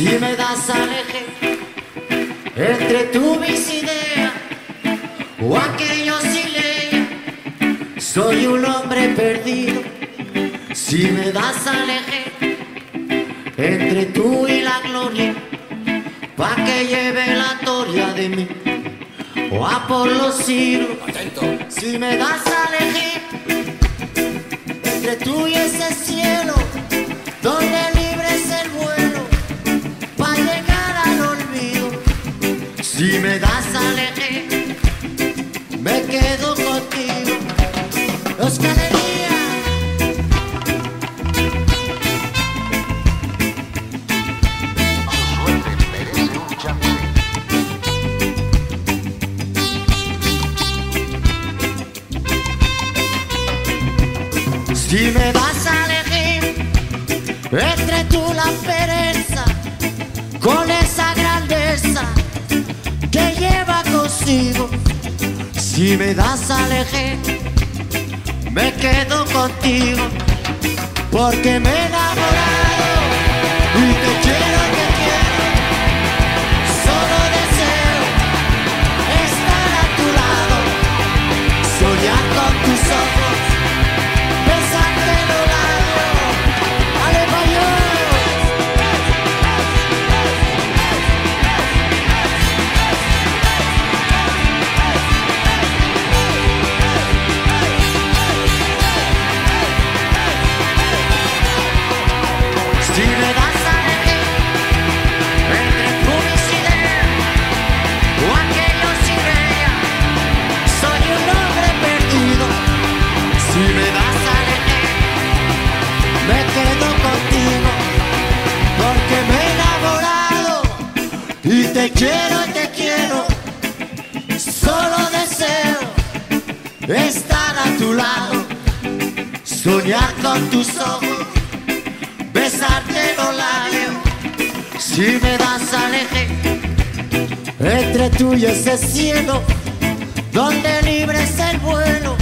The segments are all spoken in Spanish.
Si me das aleje entre tú mis ideas o aquello si leía, soy un hombre perdido. Si me das aleje entre tú y la gloria, pa' que lleve la toria de mí o a por los siglos. Si me das aleje entre tú y ese cielo, me das aleje, me quedo contigo. Chance. Si me vas a elegir entre tú la pereza con esa Si me das a elegir, me quedo contigo porque me he enamorado y te quiero. Te quiero y te quiero. Solo deseo estar a tu lado, soñar con tus ojos besarte los labios. Si me das aleje entre tú y ese cielo donde libre es el vuelo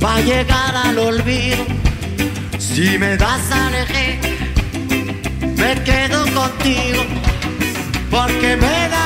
para llegar al olvido. Si me das aleje me quedo contigo porque me he